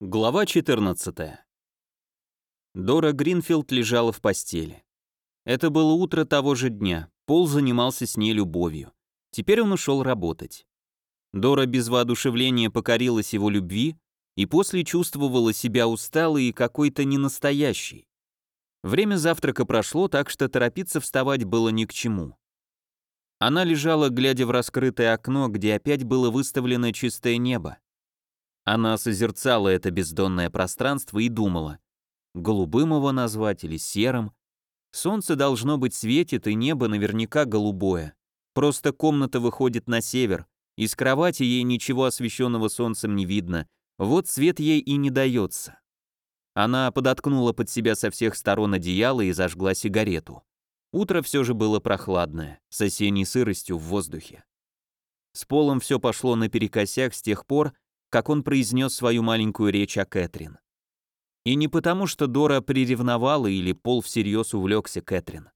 Глава 14. Дора Гринфилд лежала в постели. Это было утро того же дня. Пол занимался с ней любовью. Теперь он ушел работать. Дора без воодушевления покорилась его любви и после чувствовала себя усталой и какой-то ненастоящей. Время завтрака прошло, так что торопиться вставать было ни к чему. Она лежала, глядя в раскрытое окно, где опять было выставлено чистое небо. Она созерцала это бездонное пространство и думала, голубым его назвать или серым. Солнце должно быть светит, и небо наверняка голубое. Просто комната выходит на север, из кровати ей ничего освещенного солнцем не видно, вот свет ей и не дается. Она подоткнула под себя со всех сторон одеяло и зажгла сигарету. Утро все же было прохладное, с осенней сыростью в воздухе. С полом все пошло наперекосяк с тех пор, как он произнес свою маленькую речь о Кэтрин. И не потому, что Дора приревновала или Пол всерьез увлекся Кэтрин,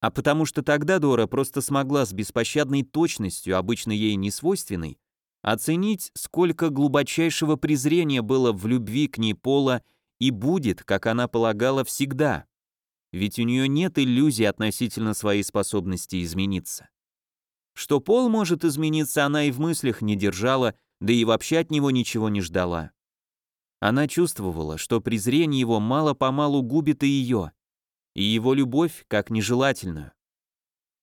а потому что тогда Дора просто смогла с беспощадной точностью, обычно ей не свойственной, оценить, сколько глубочайшего презрения было в любви к ней Пола и будет, как она полагала, всегда. Ведь у нее нет иллюзий относительно своей способности измениться. Что Пол может измениться, она и в мыслях не держала, да и вообще от него ничего не ждала. Она чувствовала, что презрение его мало-помалу губит и ее, и его любовь как нежелательную.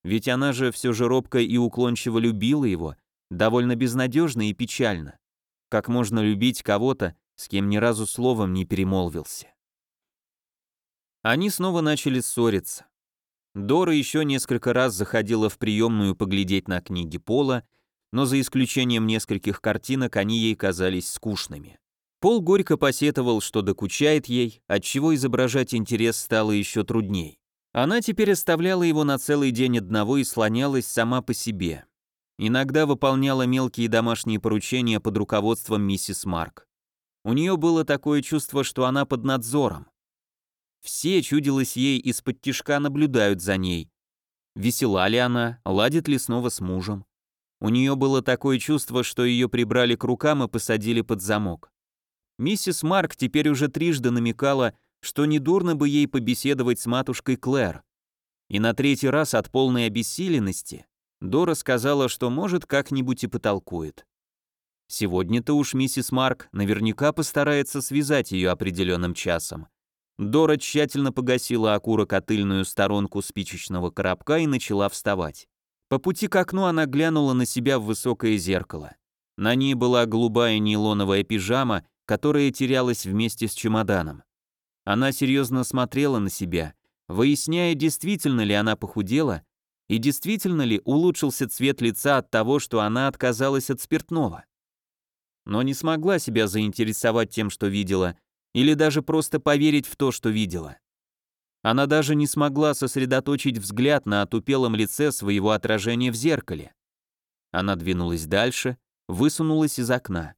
Ведь она же все же робко и уклончиво любила его, довольно безнадежно и печально. Как можно любить кого-то, с кем ни разу словом не перемолвился. Они снова начали ссориться. Дора еще несколько раз заходила в приемную поглядеть на книги Пола, но за исключением нескольких картинок они ей казались скучными. Пол горько посетовал, что докучает ей, отчего изображать интерес стало еще трудней. Она теперь оставляла его на целый день одного и слонялась сама по себе. Иногда выполняла мелкие домашние поручения под руководством миссис Марк. У нее было такое чувство, что она под надзором. Все, чудилось ей, из-под тишка наблюдают за ней. Весела ли она, ладит ли снова с мужем. У нее было такое чувство, что ее прибрали к рукам и посадили под замок. Миссис Марк теперь уже трижды намекала, что недурно бы ей побеседовать с матушкой Клэр. И на третий раз от полной обессиленности Дора сказала, что может как-нибудь и потолкует. Сегодня-то уж миссис Марк наверняка постарается связать ее определенным часом. Дора тщательно погасила окурок о тыльную сторонку спичечного коробка и начала вставать. По пути к окну она глянула на себя в высокое зеркало. На ней была голубая нейлоновая пижама, которая терялась вместе с чемоданом. Она серьезно смотрела на себя, выясняя, действительно ли она похудела и действительно ли улучшился цвет лица от того, что она отказалась от спиртного. Но не смогла себя заинтересовать тем, что видела, или даже просто поверить в то, что видела. Она даже не смогла сосредоточить взгляд на отупелом лице своего отражения в зеркале. Она двинулась дальше, высунулась из окна.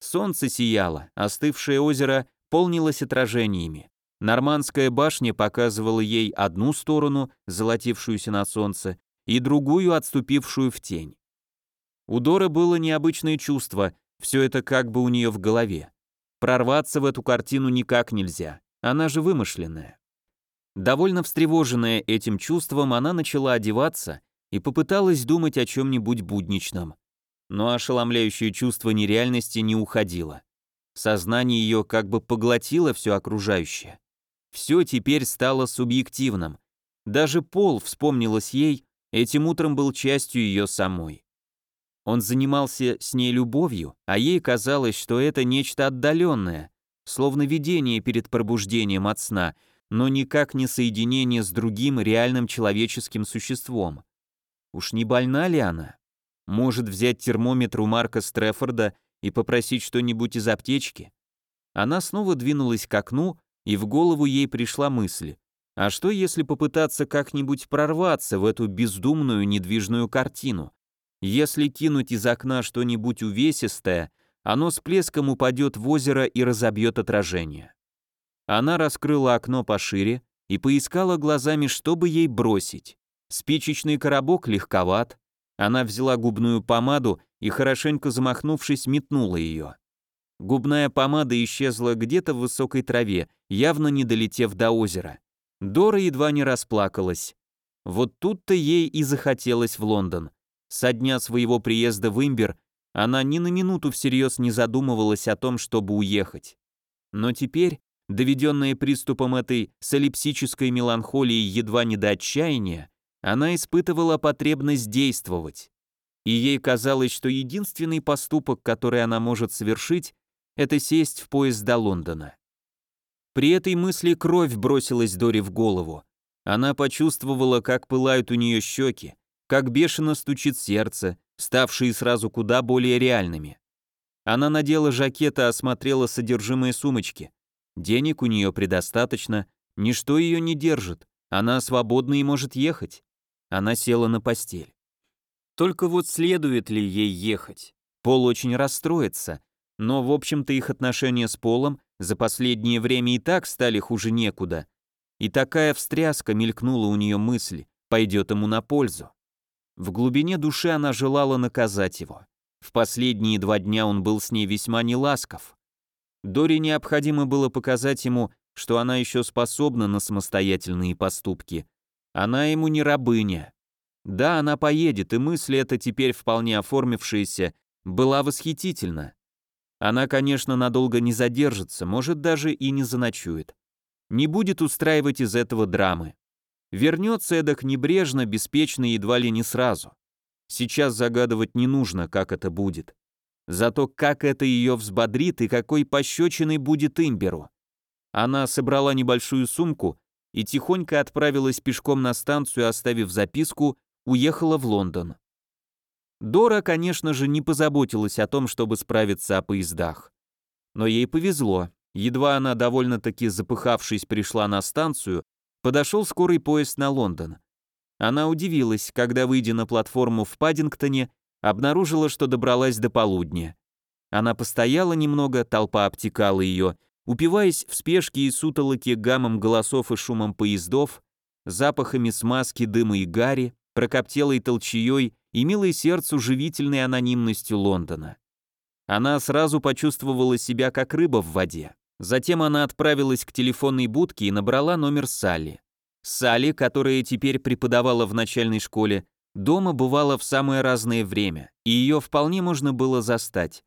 Солнце сияло, остывшее озеро полнилось отражениями. Нормандская башня показывала ей одну сторону, золотившуюся на солнце, и другую, отступившую в тень. У Доры было необычное чувство, все это как бы у нее в голове. Прорваться в эту картину никак нельзя, она же вымышленная. Довольно встревоженная этим чувством, она начала одеваться и попыталась думать о чем-нибудь будничном. Но ошеломляющее чувство нереальности не уходило. Сознание ее как бы поглотило все окружающее. Все теперь стало субъективным. Даже пол, вспомнилось ей, этим утром был частью ее самой. Он занимался с ней любовью, а ей казалось, что это нечто отдаленное, словно видение перед пробуждением от сна — но никак не соединение с другим реальным человеческим существом. Уж не больна ли она? Может взять термометр у Марка Стрефорда и попросить что-нибудь из аптечки? Она снова двинулась к окну, и в голову ей пришла мысль. А что если попытаться как-нибудь прорваться в эту бездумную недвижную картину? Если кинуть из окна что-нибудь увесистое, оно с плеском упадет в озеро и разобьет отражение. Она раскрыла окно пошире и поискала глазами, чтобы ей бросить. Спичечный коробок легковат. Она взяла губную помаду и, хорошенько замахнувшись, метнула ее. Губная помада исчезла где-то в высокой траве, явно не долетев до озера. Дора едва не расплакалась. Вот тут-то ей и захотелось в Лондон. Со дня своего приезда в Имбер она ни на минуту всерьез не задумывалась о том, чтобы уехать. Но теперь, доведенная приступом этой солипсической меланхолии едва не до отчаяния, она испытывала потребность действовать. И ей казалось, что единственный поступок, который она может совершить, это сесть в поезд до Лондона. При этой мысли кровь бросилась Дори в голову. Она почувствовала, как пылают у нее щеки, как бешено стучит сердце, ставшие сразу куда более реальными. Она надела жакет и осмотрела содержимое сумочки. Денег у нее предостаточно, ничто ее не держит, она свободна и может ехать. Она села на постель. Только вот следует ли ей ехать? Пол очень расстроится, но, в общем-то, их отношения с Полом за последнее время и так стали хуже некуда. И такая встряска мелькнула у нее мысль, пойдет ему на пользу. В глубине души она желала наказать его. В последние два дня он был с ней весьма неласков. Дори необходимо было показать ему, что она еще способна на самостоятельные поступки, она ему не рабыня. Да, она поедет, и мысль эта теперь вполне оформившаяся была восхитительна. Она, конечно, надолго не задержится, может даже и не заночует. Не будет устраивать из этого драмы. Вернется эдак небрежно, беспечно, едва ли не сразу. Сейчас загадывать не нужно, как это будет. Зато как это ее взбодрит и какой пощечиной будет имберу. Она собрала небольшую сумку и тихонько отправилась пешком на станцию, оставив записку, уехала в Лондон. Дора, конечно же, не позаботилась о том, чтобы справиться о поездах. Но ей повезло. Едва она, довольно-таки запыхавшись, пришла на станцию, подошел скорый поезд на Лондон. Она удивилась, когда, выйдя на платформу в Паддингтоне, обнаружила, что добралась до полудня. Она постояла немного, толпа обтекала ее, Упиваясь в спешке и сутолоке гамом голосов и шумом поездов, запахами смазки, дыма и гари, прокоптелой толчеей и милой сердцу живительной анонимностью Лондона. Она сразу почувствовала себя как рыба в воде. Затем она отправилась к телефонной будке и набрала номер Салли. Салли, которая теперь преподавала в начальной школе, дома бывала в самое разное время, и ее вполне можно было застать.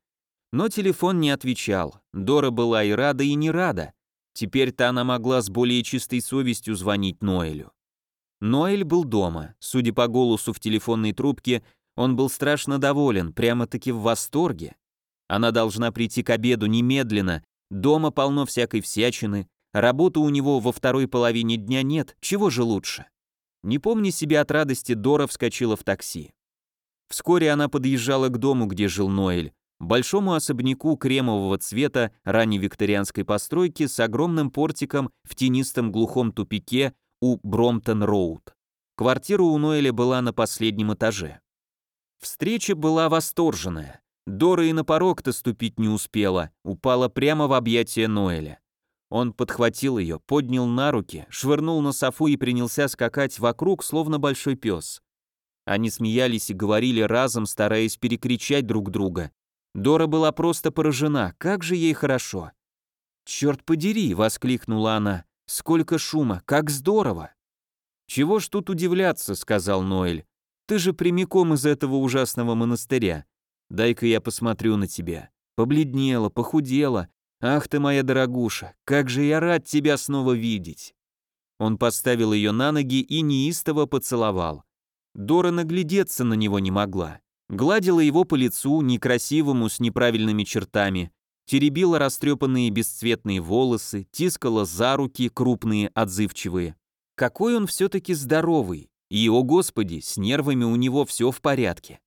Но телефон не отвечал. Дора была и рада, и не рада. Теперь-то она могла с более чистой совестью звонить Ноэлю. Ноэль был дома. Судя по голосу в телефонной трубке, он был страшно доволен, прямо-таки в восторге. Она должна прийти к обеду немедленно. Дома полно всякой всячины. Работы у него во второй половине дня нет. Чего же лучше? Не помня себя от радости, Дора вскочила в такси. Вскоре она подъезжала к дому, где жил Ноэль большому особняку кремового цвета ранневикторианской постройки с огромным портиком в тенистом глухом тупике у Бромтон-Роуд. Квартира у Ноэля была на последнем этаже. Встреча была восторженная. Дора и на порог-то ступить не успела, упала прямо в объятия Ноэля. Он подхватил ее, поднял на руки, швырнул на софу и принялся скакать вокруг, словно большой пес. Они смеялись и говорили разом, стараясь перекричать друг друга. Дора была просто поражена, как же ей хорошо. «Черт подери!» — воскликнула она. «Сколько шума! Как здорово!» «Чего ж тут удивляться?» — сказал Ноэль. «Ты же прямиком из этого ужасного монастыря. Дай-ка я посмотрю на тебя. Побледнела, похудела. Ах ты моя дорогуша, как же я рад тебя снова видеть!» Он поставил ее на ноги и неистово поцеловал. Дора наглядеться на него не могла гладила его по лицу, некрасивому, с неправильными чертами, теребила растрепанные бесцветные волосы, тискала за руки, крупные, отзывчивые. Какой он все-таки здоровый, и, о господи, с нервами у него все в порядке.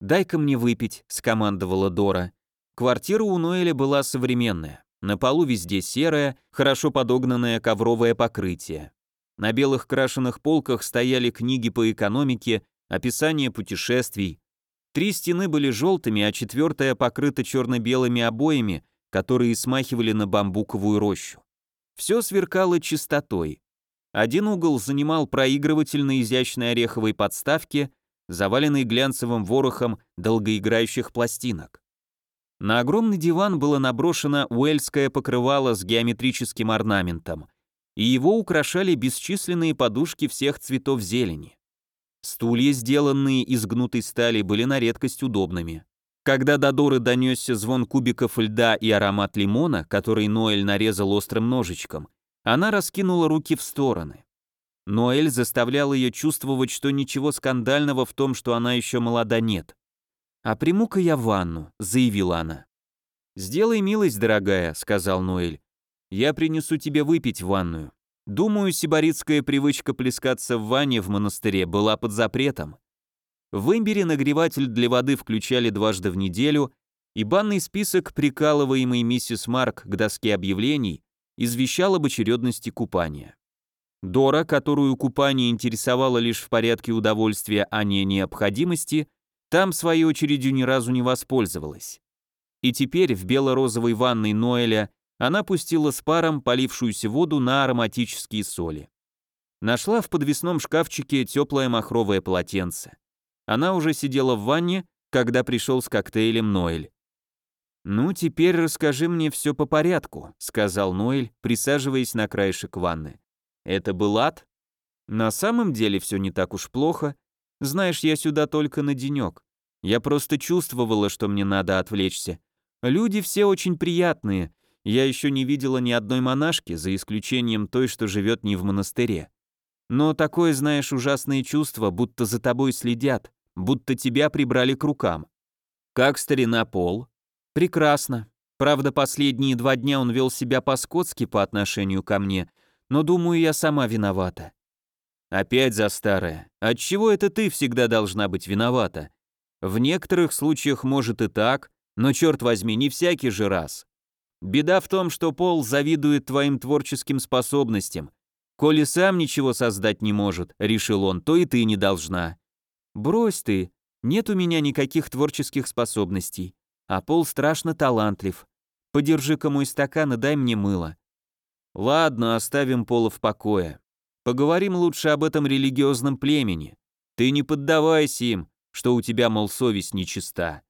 «Дай-ка мне выпить», — скомандовала Дора. Квартира у Ноэля была современная. На полу везде серое, хорошо подогнанное ковровое покрытие. На белых крашеных полках стояли книги по экономике, описание путешествий, Три стены были желтыми, а четвертая покрыта черно-белыми обоями, которые смахивали на бамбуковую рощу. Все сверкало чистотой. Один угол занимал проигрыватель на изящной ореховой подставке, заваленный глянцевым ворохом долгоиграющих пластинок. На огромный диван было наброшено уэльское покрывало с геометрическим орнаментом, и его украшали бесчисленные подушки всех цветов зелени. Стулья, сделанные из гнутой стали, были на редкость удобными. Когда до Доры донесся звон кубиков льда и аромат лимона, который Ноэль нарезал острым ножичком, она раскинула руки в стороны. Ноэль заставлял ее чувствовать, что ничего скандального в том, что она еще молода, нет. «А приму-ка я ванну», — заявила она. «Сделай милость, дорогая», — сказал Ноэль. «Я принесу тебе выпить ванную. Думаю, сибаритская привычка плескаться в ванне в монастыре была под запретом. В имбире нагреватель для воды включали дважды в неделю, и банный список, прикалываемый миссис Марк к доске объявлений, извещал об очередности купания. Дора, которую купание интересовало лишь в порядке удовольствия, а не необходимости, там, своей очередью, ни разу не воспользовалась. И теперь в бело-розовой ванной Ноэля она пустила с паром полившуюся воду на ароматические соли. Нашла в подвесном шкафчике теплое махровое полотенце. Она уже сидела в ванне, когда пришел с коктейлем Ноэль. «Ну, теперь расскажи мне все по порядку», — сказал Ноэль, присаживаясь на краешек ванны. Это был ад? На самом деле все не так уж плохо. Знаешь, я сюда только на денек. Я просто чувствовала, что мне надо отвлечься. Люди все очень приятные. Я еще не видела ни одной монашки, за исключением той, что живет не в монастыре. Но такое, знаешь, ужасное чувство, будто за тобой следят, будто тебя прибрали к рукам. Как старина Пол? Прекрасно. Правда, последние два дня он вел себя по-скотски по отношению ко мне, но думаю, я сама виновата. Опять за старое. Отчего это ты всегда должна быть виновата? В некоторых случаях может и так, но черт возьми, не всякий же раз. Беда в том, что Пол завидует твоим творческим способностям. Коли сам ничего создать не может, решил он, то и ты не должна. Брось ты, нет у меня никаких творческих способностей, а Пол страшно талантлив. Подержи-ка мой стакан и дай мне мыло. Ладно, оставим Пола в покое. Поговорим лучше об этом религиозном племени. Ты не поддавайся им, что у тебя, мол, совесть нечиста.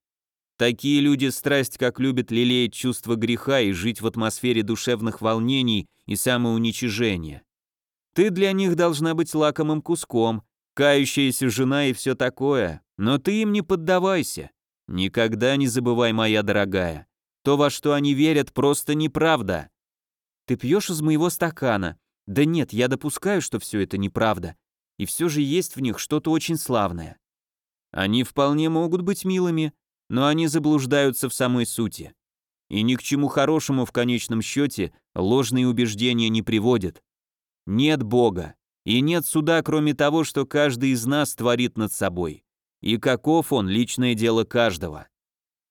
Такие люди страсть как любят лелеять чувство греха и жить в атмосфере душевных волнений и самоуничижения. Ты для них должна быть лакомым куском, кающаяся жена и все такое, но ты им не поддавайся. Никогда не забывай, моя дорогая. То, во что они верят, просто неправда. Ты пьешь из моего стакана. Да нет, я допускаю, что все это неправда. И все же есть в них что-то очень славное. Они вполне могут быть милыми, но они заблуждаются в самой сути. И ни к чему хорошему в конечном счете ложные убеждения не приводят. Нет Бога, и нет суда, кроме того, что каждый из нас творит над собой. И каков он, личное дело каждого.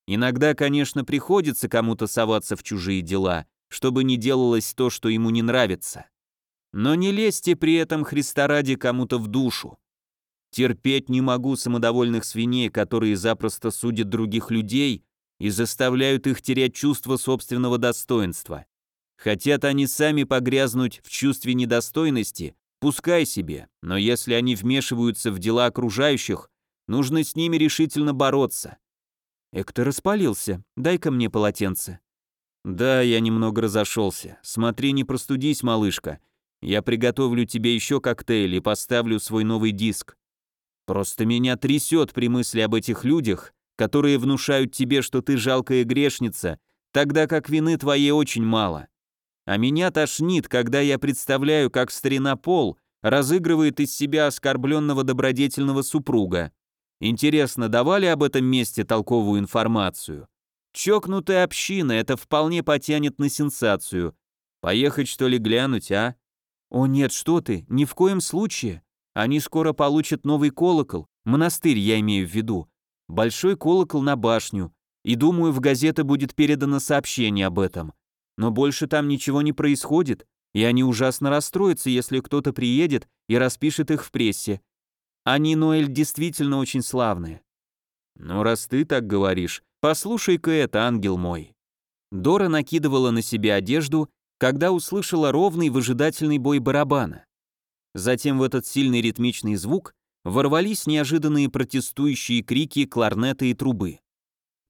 Иногда, конечно, приходится кому-то соваться в чужие дела, чтобы не делалось то, что ему не нравится. Но не лезьте при этом Христа ради кому-то в душу. Терпеть не могу самодовольных свиней, которые запросто судят других людей и заставляют их терять чувство собственного достоинства. Хотят они сами погрязнуть в чувстве недостойности, пускай себе, но если они вмешиваются в дела окружающих, нужно с ними решительно бороться. Эктор распалился. Дай-ка мне полотенце. «Да, я немного разошелся. Смотри, не простудись, малышка. Я приготовлю тебе еще коктейль и поставлю свой новый диск. Просто меня трясет при мысли об этих людях, которые внушают тебе, что ты жалкая грешница, тогда как вины твоей очень мало. А меня тошнит, когда я представляю, как старина Пол разыгрывает из себя оскорбленного добродетельного супруга. Интересно, давали об этом месте толковую информацию?» Чокнутая община, это вполне потянет на сенсацию. Поехать, что ли, глянуть, а? О нет, что ты, ни в коем случае. Они скоро получат новый колокол, монастырь я имею в виду. Большой колокол на башню. И думаю, в газеты будет передано сообщение об этом. Но больше там ничего не происходит, и они ужасно расстроятся, если кто-то приедет и распишет их в прессе. Они, Ноэль, действительно очень славные. Ну, раз ты так говоришь, «Послушай-ка это, ангел мой». Дора накидывала на себя одежду, когда услышала ровный выжидательный бой барабана. Затем в этот сильный ритмичный звук ворвались неожиданные протестующие крики кларнета и трубы.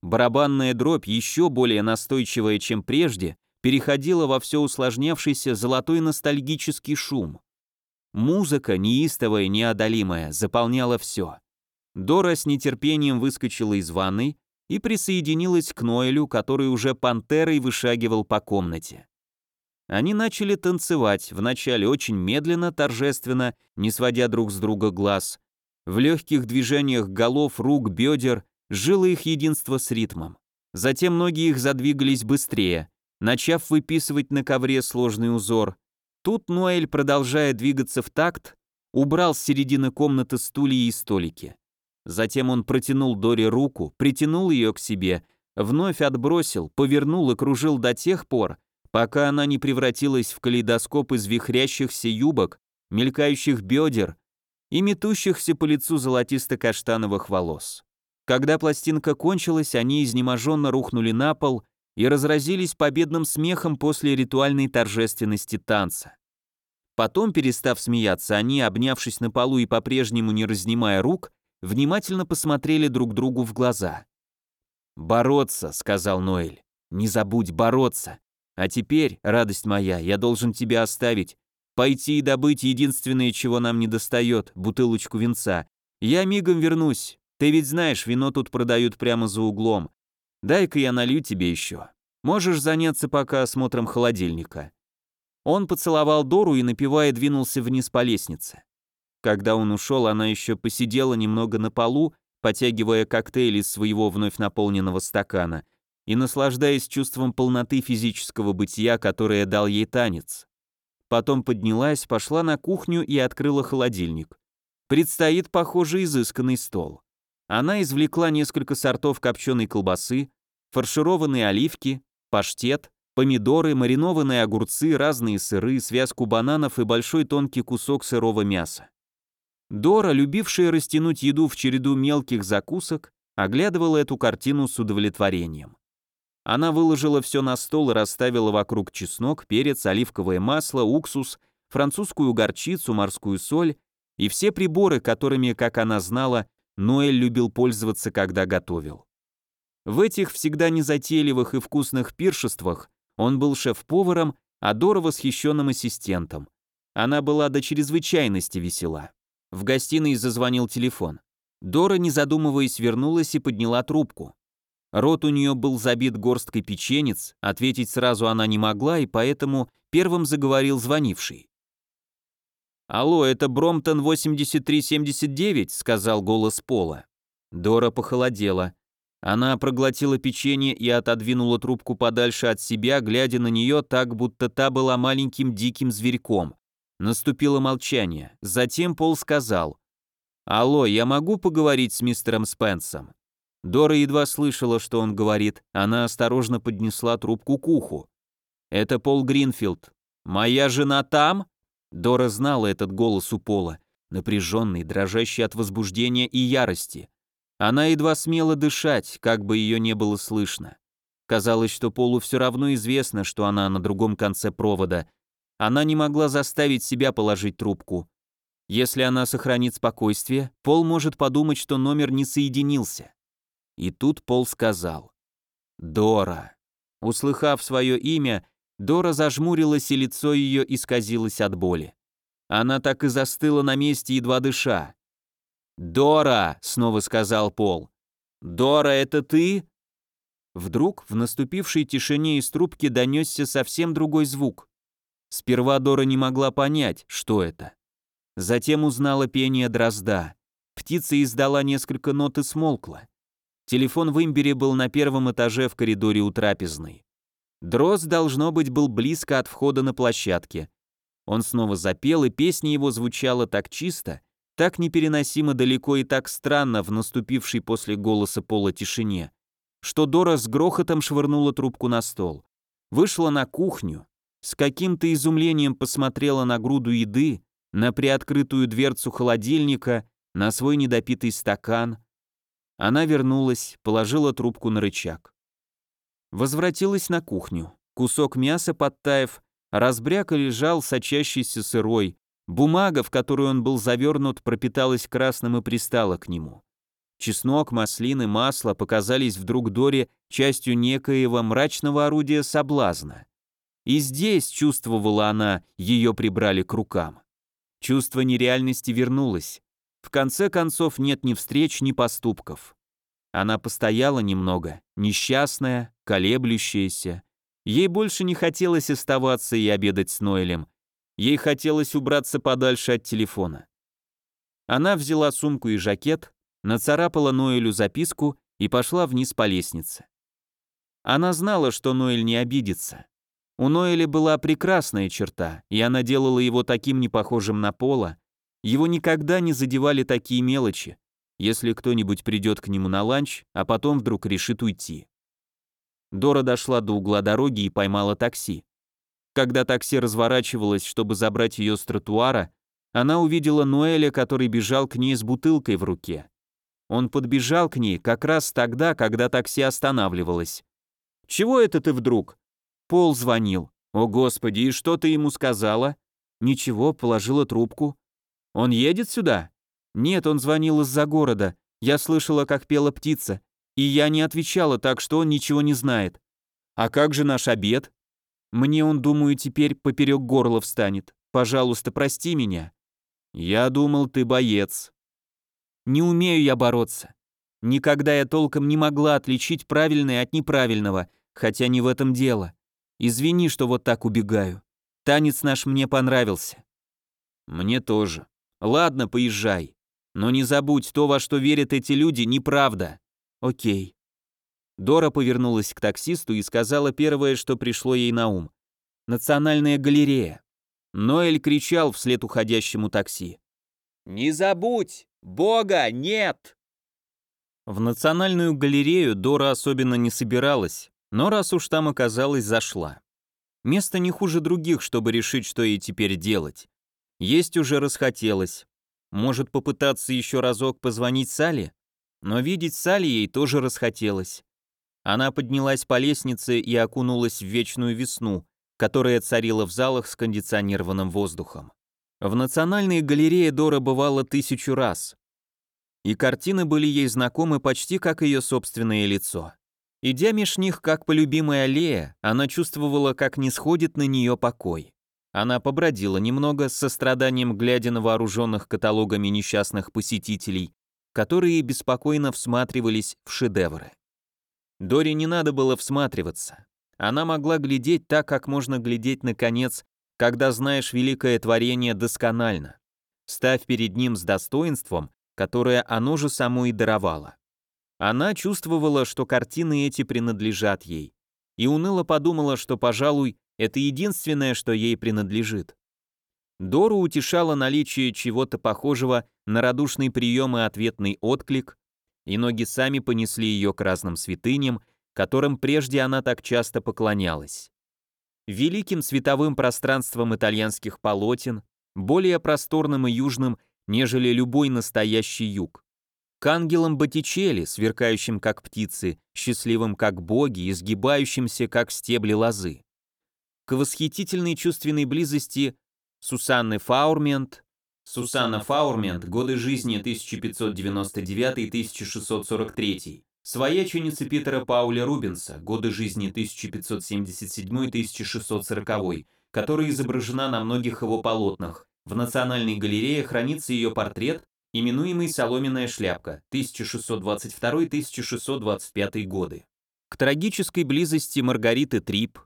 Барабанная дробь, еще более настойчивая, чем прежде, переходила во все усложнявшийся золотой ностальгический шум. Музыка, неистовая, неодолимая, заполняла все. Дора с нетерпением выскочила из ванной и присоединилась к Ноэлю, который уже пантерой вышагивал по комнате. Они начали танцевать, вначале очень медленно, торжественно, не сводя друг с друга глаз. В легких движениях голов, рук, бедер жило их единство с ритмом. Затем ноги их задвигались быстрее, начав выписывать на ковре сложный узор. Тут Ноэль, продолжая двигаться в такт, убрал с середины комнаты стулья и столики. Затем он протянул Доре руку, притянул ее к себе, вновь отбросил, повернул и кружил до тех пор, пока она не превратилась в калейдоскоп из вихрящихся юбок, мелькающих бедер и метущихся по лицу золотисто-каштановых волос. Когда пластинка кончилась, они изнеможенно рухнули на пол и разразились победным смехом после ритуальной торжественности танца. Потом, перестав смеяться, они, обнявшись на полу и по-прежнему не разнимая рук, внимательно посмотрели друг другу в глаза. «Бороться», — сказал Ноэль. «Не забудь бороться. А теперь, радость моя, я должен тебя оставить, пойти и добыть единственное, чего нам не достает, бутылочку винца. Я мигом вернусь. Ты ведь знаешь, вино тут продают прямо за углом. Дай-ка я налью тебе еще. Можешь заняться пока осмотром холодильника». Он поцеловал Дору и, напивая, двинулся вниз по лестнице. Когда он ушел, она еще посидела немного на полу, потягивая коктейль из своего вновь наполненного стакана – и наслаждаясь чувством полноты физического бытия, которое дал ей танец. Потом поднялась, пошла на кухню и открыла холодильник. Предстоит, похоже, изысканный стол. Она извлекла несколько сортов копченой колбасы, фаршированные оливки, паштет, помидоры, маринованные огурцы, разные сыры, связку бананов и большой тонкий кусок сырого мяса. Дора, любившая растянуть еду в череду мелких закусок, оглядывала эту картину с удовлетворением. Она выложила все на стол и расставила вокруг чеснок, перец, оливковое масло, уксус, французскую горчицу, морскую соль и все приборы, которыми, как она знала, Ноэль любил пользоваться, когда готовил. В этих всегда незатейливых и вкусных пиршествах он был шеф-поваром, а Дора восхищенным ассистентом. Она была до чрезвычайности весела. В гостиной зазвонил телефон. Дора, не задумываясь, вернулась и подняла трубку. Рот у нее был забит горсткой печенец, ответить сразу она не могла, и поэтому первым заговорил звонивший. «Алло, это Бромтон 8379», — сказал голос Пола. Дора похолодела. Она проглотила печенье и отодвинула трубку подальше от себя, глядя на нее так, будто та была маленьким диким зверьком. Наступило молчание. Затем Пол сказал. «Алло, я могу поговорить с мистером Спенсом?» Дора едва слышала, что он говорит, она осторожно поднесла трубку к уху. «Это Пол Гринфилд. Моя жена там?» Дора знала этот голос у Пола, напряженный, дрожащий от возбуждения и ярости. Она едва смела дышать, как бы ее не было слышно. Казалось, что Полу все равно известно, что она на другом конце провода. Она не могла заставить себя положить трубку. Если она сохранит спокойствие, Пол может подумать, что номер не соединился. И тут Пол сказал «Дора». Услыхав свое имя, Дора зажмурилась, и лицо ее исказилось от боли. Она так и застыла на месте, едва дыша. «Дора!» — снова сказал Пол. «Дора, это ты?» Вдруг в наступившей тишине из трубки донесся совсем другой звук. Сперва Дора не могла понять, что это. Затем узнала пение дрозда. Птица издала несколько нот и смолкла. Телефон в имбире был на первом этаже в коридоре у трапезной. Дрозд, должно быть, был близко от входа на площадке. Он снова запел, и песня его звучала так чисто, так непереносимо далеко и так странно в наступившей после голоса пола тишине, что Дора с грохотом швырнула трубку на стол. Вышла на кухню, с каким-то изумлением посмотрела на груду еды, на приоткрытую дверцу холодильника, на свой недопитый стакан, она вернулась, положила трубку на рычаг. Возвратилась на кухню. Кусок мяса, подтаив, разбряк лежал сочащийся сырой. Бумага, в которую он был завернут, пропиталась красным и пристала к нему. Чеснок, маслины, масло показались вдруг Доре частью некоего мрачного орудия соблазна. И здесь, чувствовала она, ее прибрали к рукам. Чувство нереальности вернулось. В конце концов нет ни встреч, ни поступков. Она постояла немного, несчастная, колеблющаяся. Ей больше не хотелось оставаться и обедать с Ноэлем. Ей хотелось убраться подальше от телефона. Она взяла сумку и жакет, нацарапала Ноэлю записку и пошла вниз по лестнице. Она знала, что Ноэль не обидится. У Ноэля была прекрасная черта, и она делала его таким непохожим на Пола. Его никогда не задевали такие мелочи, если кто-нибудь придет к нему на ланч, а потом вдруг решит уйти. Дора дошла до угла дороги и поймала такси. Когда такси разворачивалось, чтобы забрать ее с тротуара, она увидела Ноэля, который бежал к ней с бутылкой в руке. Он подбежал к ней как раз тогда, когда такси останавливалось. «Чего это ты вдруг?» Пол звонил. «О, Господи, и что ты ему сказала?» «Ничего, положила трубку». «Он едет сюда?» «Нет, он звонил из-за города. Я слышала, как пела птица. И я не отвечала, так что он ничего не знает. А как же наш обед? Мне он, думаю, теперь поперек горла встанет. Пожалуйста, прости меня. Я думал, ты боец. Не умею я бороться. Никогда я толком не могла отличить правильное от неправильного, хотя не в этом дело. Извини, что вот так убегаю. Танец наш мне понравился. Мне тоже. Ладно, поезжай. Но не забудь, то, во что верят эти люди, неправда. «Окей». Дора повернулась к таксисту и сказала первое, что пришло ей на ум. «Национальная галерея». Ноэль кричал вслед уходящему такси. «Не забудь! Бога нет!» В Национальную галерею Дора особенно не собиралась, но раз уж там оказалась, зашла. Место не хуже других, чтобы решить, что ей теперь делать. Есть уже расхотелось. Может попытаться еще разок позвонить Сале? Но видеть Салли ей тоже расхотелось. Она поднялась по лестнице и окунулась в вечную весну, которая царила в залах с кондиционированным воздухом. В Национальной галерее Дора бывала тысячу раз. И картины были ей знакомы почти как ее собственное лицо. Идя меж них, как по любимой аллее, она чувствовала, как не сходит на нее покой. Она побродила немного, с состраданием глядя на вооруженных каталогами несчастных посетителей, которые беспокойно всматривались в шедевры. Доре не надо было всматриваться. Она могла глядеть так, как можно глядеть на конец, когда знаешь великое творение досконально. Ставь перед ним с достоинством, которое оно же само и даровало. Она чувствовала, что картины эти принадлежат ей, и уныло подумала, что, пожалуй, это единственное, что ей принадлежит. Дору утешало наличие чего-то похожего на радушный прием и ответный отклик, и ноги сами понесли ее к разным святыням, которым прежде она так часто поклонялась. Великим световым пространством итальянских полотен, более просторным и южным, нежели любой настоящий юг. К ангелам Боттичелли, сверкающим как птицы, счастливым как боги, изгибающимся как стебли лозы. К восхитительной чувственной близости Сусанны Фаурмент, Сусанна Фаурмент, годы жизни 1599-1643, свояченица Питера Пауля Рубенса, годы жизни 1577-1640, которая изображена на многих его полотнах. В Национальной галерее хранится ее портрет, именуемый «Соломенная шляпка» 1622-1625 годы. К трагической близости Маргариты Трип,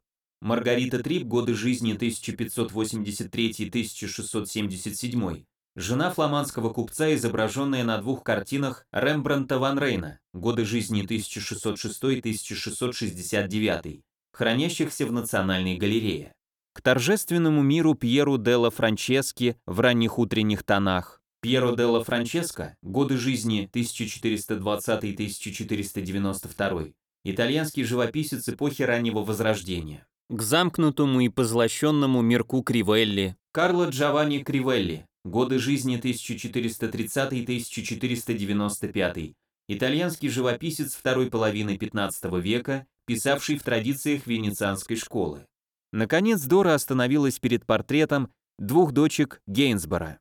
Маргарита Трип, годы жизни 1583-1677. Жена фламандского купца, изображенная на двух картинах Рембранта ван Рейна, годы жизни 1606-1669, хранящихся в Национальной галерее. К торжественному миру Пьеру Делла Франчески в ранних утренних тонах. Пьеро Делла Франческо, годы жизни 1420-1492, итальянский живописец эпохи раннего Возрождения к замкнутому и позлощенному мирку Кривелли, Карло Джованни Кривелли, годы жизни 1430-1495, итальянский живописец второй половины 15 века, писавший в традициях венецианской школы. Наконец Дора остановилась перед портретом двух дочек Гейнсбора.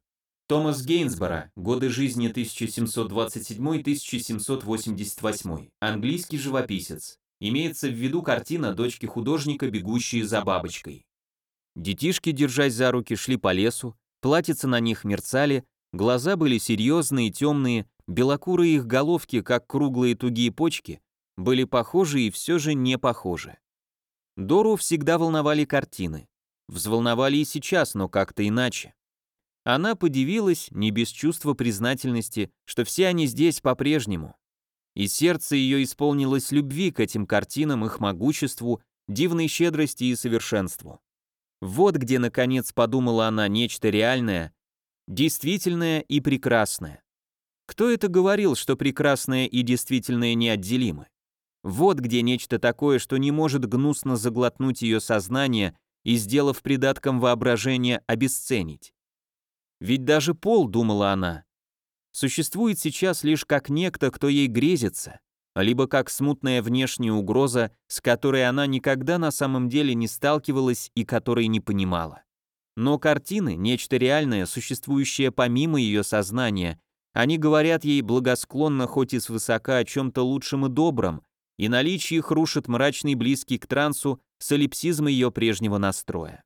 Томас Гейнсборо, годы жизни 1727-1788, английский живописец. Имеется в виду картина дочки художника, бегущие за бабочкой. Детишки, держась за руки, шли по лесу, платьица на них мерцали, глаза были серьезные, темные, белокурые их головки, как круглые тугие почки, были похожи и все же не похожи. Дору всегда волновали картины. Взволновали и сейчас, но как-то иначе. Она подивилась, не без чувства признательности, что все они здесь по-прежнему. И сердце ее исполнилось любви к этим картинам, их могуществу, дивной щедрости и совершенству. Вот где, наконец, подумала она нечто реальное, действительное и прекрасное. Кто это говорил, что прекрасное и действительное неотделимы? Вот где нечто такое, что не может гнусно заглотнуть ее сознание и, сделав придатком воображения, обесценить. Ведь даже пол, думала она, существует сейчас лишь как некто, кто ей грезится, либо как смутная внешняя угроза, с которой она никогда на самом деле не сталкивалась и которой не понимала. Но картины, нечто реальное, существующее помимо ее сознания, они говорят ей благосклонно хоть и свысока о чем-то лучшем и добром, и наличие их рушит мрачный близкий к трансу солипсизм ее прежнего настроя.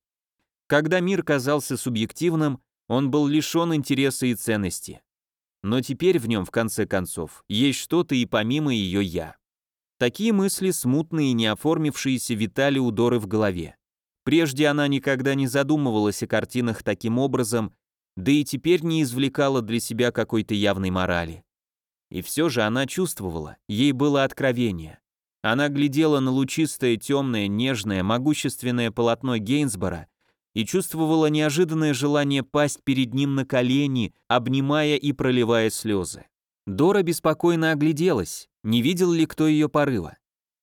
Когда мир казался субъективным, он был лишен интереса и ценности но теперь в нем, в конце концов, есть что-то и помимо ее «я». Такие мысли, смутные и не оформившиеся, витали у Доры в голове. Прежде она никогда не задумывалась о картинах таким образом, да и теперь не извлекала для себя какой-то явной морали. И все же она чувствовала, ей было откровение. Она глядела на лучистое, темное, нежное, могущественное полотно Гейнсбора и чувствовала неожиданное желание пасть перед ним на колени, обнимая и проливая слезы. Дора беспокойно огляделась, не видел ли кто ее порыва.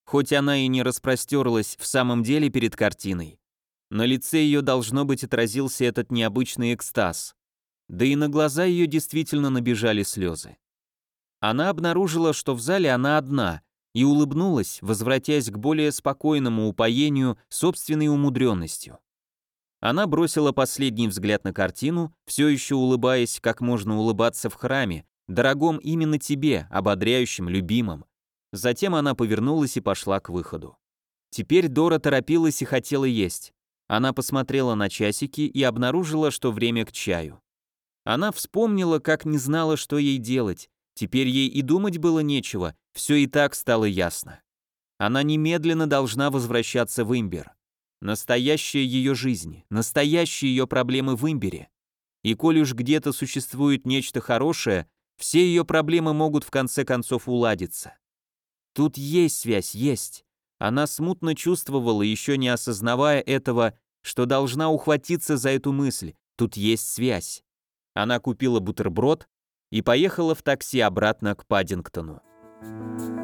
Хоть она и не распростерлась в самом деле перед картиной, на лице ее должно быть отразился этот необычный экстаз, да и на глаза ее действительно набежали слезы. Она обнаружила, что в зале она одна, и улыбнулась, возвратясь к более спокойному упоению собственной умудренностью. Она бросила последний взгляд на картину, все еще улыбаясь, как можно улыбаться в храме, дорогом именно тебе, ободряющим, любимым. Затем она повернулась и пошла к выходу. Теперь Дора торопилась и хотела есть. Она посмотрела на часики и обнаружила, что время к чаю. Она вспомнила, как не знала, что ей делать. Теперь ей и думать было нечего, все и так стало ясно. Она немедленно должна возвращаться в Имбер. Настоящая ее жизнь, настоящие ее проблемы в имбире. И коль уж где-то существует нечто хорошее, все ее проблемы могут в конце концов уладиться. Тут есть связь, есть. Она смутно чувствовала, еще не осознавая этого, что должна ухватиться за эту мысль. Тут есть связь. Она купила бутерброд и поехала в такси обратно к Паддингтону. Thank you.